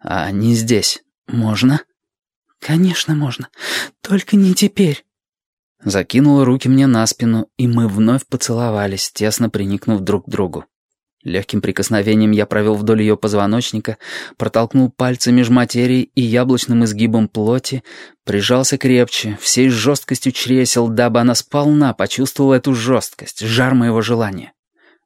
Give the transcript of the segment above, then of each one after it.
«А не здесь. Можно?» «Конечно можно. Только не теперь». Закинула руки мне на спину, и мы вновь поцеловались, тесно приникнув друг к другу. Легким прикосновением я провел вдоль ее позвоночника, протолкнул пальцы меж материей и яблочным изгибом плоти, прижался крепче, всей жесткостью чресел, дабы она сполна почувствовала эту жесткость, жар моего желания.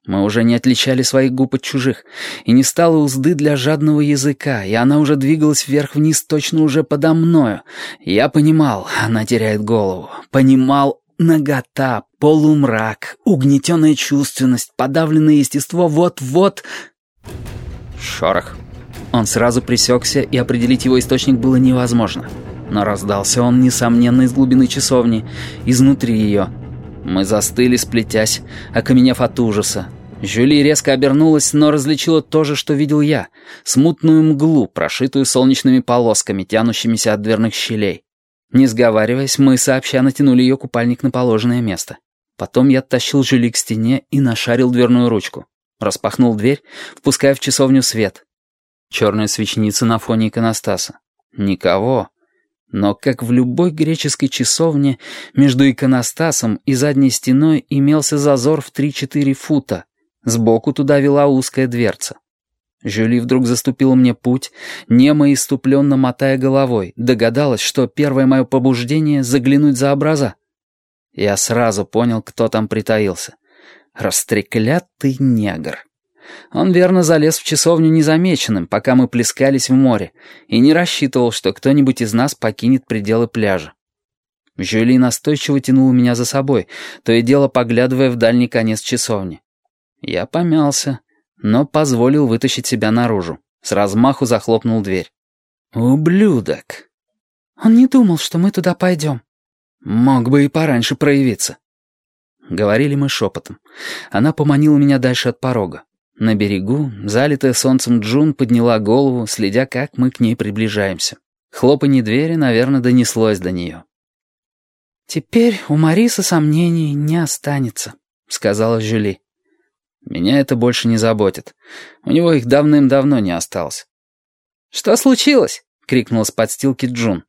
Мы уже не отличали своих губ от чужих, и не стало узды для жадного языка, и она уже двигалась вверх-вниз точно уже подо мною. Я понимал, она теряет голову. Понимал, нагота, полумрак, угнетенная чувственность, подавленное естество вот-вот... Шорох. Он сразу присекся, и определить его источник было невозможно. Но раздался он, несомненно, из глубины часовни, изнутри ее, мы застыли, сплетясь, окаменев от ужаса. Жюли резко обернулась, но различила то же, что видел я. Смутную мглу, прошитую солнечными полосками, тянущимися от дверных щелей. Не сговариваясь, мы сообща натянули ее купальник на положенное место. Потом я оттащил Жюли к стене и нашарил дверную ручку. Распахнул дверь, впуская в часовню свет. Черная свечница на фоне иконостаса. Никого. Но, как в любой греческой часовне, между иконостасом и задней стеной имелся зазор в 3-4 фута. Сбоку туда вела узкая дверца. Жюли вдруг заступила мне путь, немо и иступленно мотая головой, догадалась, что первое мое побуждение — заглянуть за образа. Я сразу понял, кто там притаился. Растреклятый негр. Он верно залез в часовню незамеченным, пока мы плескались в море, и не рассчитывал, что кто-нибудь из нас покинет пределы пляжа. Жюли настойчиво тянула меня за собой, то и дело поглядывая в дальний конец часовни. Я помялся, но позволил вытащить себя наружу. С размаху захлопнул дверь. «Ублюдок!» «Он не думал, что мы туда пойдем». «Мог бы и пораньше проявиться». Говорили мы шепотом. Она поманила меня дальше от порога. На берегу, залитая солнцем Джун, подняла голову, следя, как мы к ней приближаемся. Хлопанье двери, наверное, донеслось до нее. «Теперь у Марисы сомнений не останется», — сказала Жюли. «Меня это больше не заботит. У него их давным-давно не осталось». «Что случилось?» — крикнула с подстилки Джун.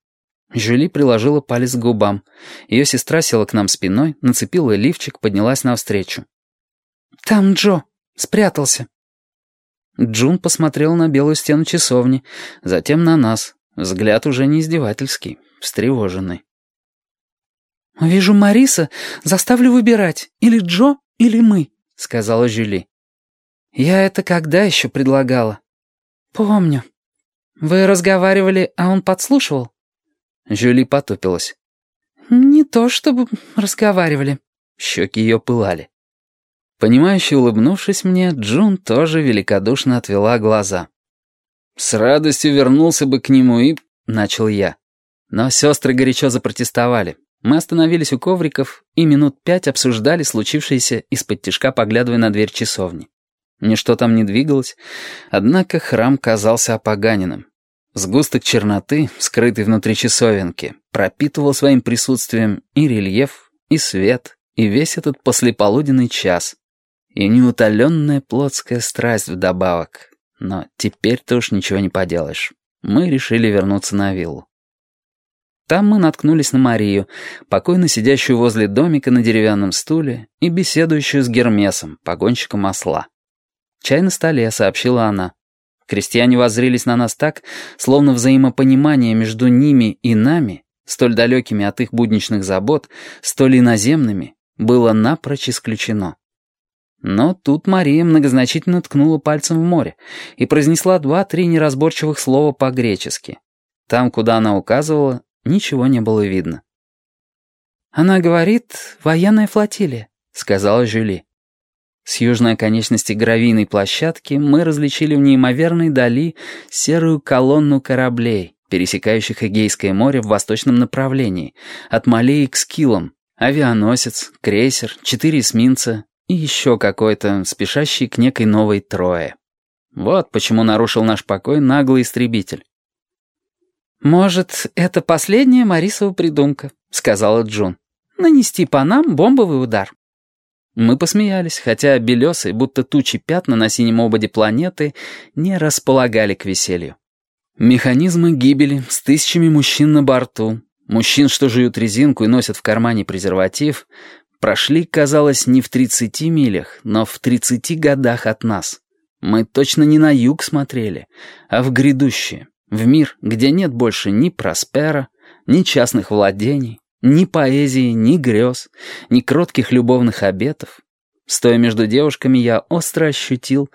Жюли приложила палец к губам. Ее сестра села к нам спиной, нацепила лифчик, поднялась навстречу. «Там Джо», Спрятался». Джун посмотрел на белую стену часовни, затем на нас. Взгляд уже не издевательский, встревоженный. «Вижу Мариса, заставлю выбирать, или Джо, или мы», — сказала Жюли. «Я это когда еще предлагала?» «Помню. Вы разговаривали, а он подслушивал?» Жюли потупилась. «Не то чтобы разговаривали». Щеки ее пылали. Понимающе улыбнувшись мне, Джун тоже великодушно отвела глаза. «С радостью вернулся бы к нему и...» — начал я. Но сестры горячо запротестовали. Мы остановились у ковриков и минут пять обсуждали случившееся из-под тишка, поглядывая на дверь часовни. Ничто там не двигалось, однако храм казался опоганенным. Сгусток черноты, скрытый внутри часовенки, пропитывал своим присутствием и рельеф, и свет, и весь этот послеполуденный час, и неутоленная плотская страсть вдобавок. Но теперь-то уж ничего не поделаешь. Мы решили вернуться на виллу. Там мы наткнулись на Марию, покойно сидящую возле домика на деревянном стуле и беседующую с Гермесом, погонщиком осла. «Чай на столе», — сообщила она. Крестьяне воззрелись на нас так, словно взаимопонимание между ними и нами, столь далекими от их будничных забот, столь иноземными, было напрочь исключено. Но тут Мария многозначительно ткнула пальцем в море и произнесла два-три неразборчивых слова по-гречески. Там, куда она указывала, ничего не было видно. «Она говорит, военная флотилия», — сказала Жюли. С южной оконечности гравийной площадки мы различили в неимоверной дали серую колонну кораблей, пересекающих Эгейское море в восточном направлении, от Малеи к Скилам, авианосец, крейсер, четыре эсминца и еще какой-то, спешащий к некой новой Трое. Вот почему нарушил наш покой наглый истребитель. «Может, это последняя Марисова придумка», — сказала Джун. «Нанести по нам бомбовый удар». Мы посмеялись, хотя белесые, будто тучи пятна на синем ободе планеты, не располагали к веселью. Механизмы гибели с тысячами мужчин на борту, мужчин, что жуют резинку и носят в кармане презерватив, прошли, казалось, не в 30 милях, но в 30 годах от нас. Мы точно не на юг смотрели, а в грядущее, в мир, где нет больше ни проспера, ни частных владений, ни поэзии, ни грез, ни кротких любовных обетов, Стоя между девушками, я остро ощутил,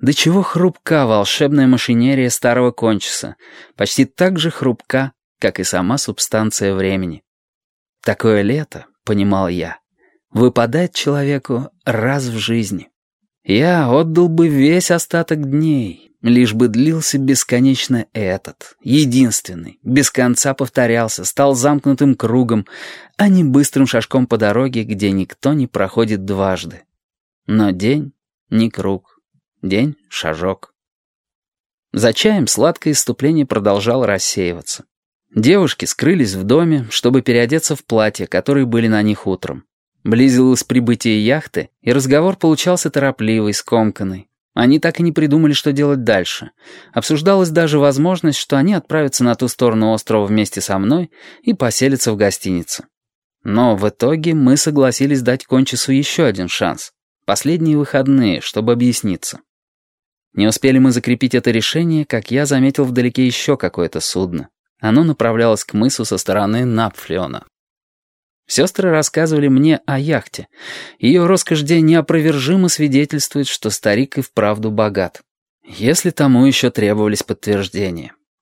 до чего хрупка волшебная машинерия старого кончиса, почти так же хрупка, как и сама субстанция времени. Такое лето, понимал я, выпадает человеку раз в жизни. Я отдал бы весь остаток дней, лишь бы длился бесконечно этот, единственный, без конца повторялся, стал замкнутым кругом, а не быстрым шажком по дороге, где никто не проходит дважды. Но день не круг, день — шажок. За чаем сладкое иступление продолжало рассеиваться. Девушки скрылись в доме, чтобы переодеться в платья, которые были на них утром. Близилось прибытие яхты, и разговор получался торопливый, скомканный. Они так и не придумали, что делать дальше. Обсуждалась даже возможность, что они отправятся на ту сторону острова вместе со мной и поселятся в гостинице. Но в итоге мы согласились дать Кончису еще один шанс. Последние выходные, чтобы объясниться. Не успели мы закрепить это решение, как я заметил вдалеке еще какое-то судно. Оно направлялось к мысу со стороны Напфлеона. Сестры рассказывали мне о яхте. Ее роскошь день неопровержимо свидетельствует, что старик и вправду богат. Если тому еще требовались подтверждения.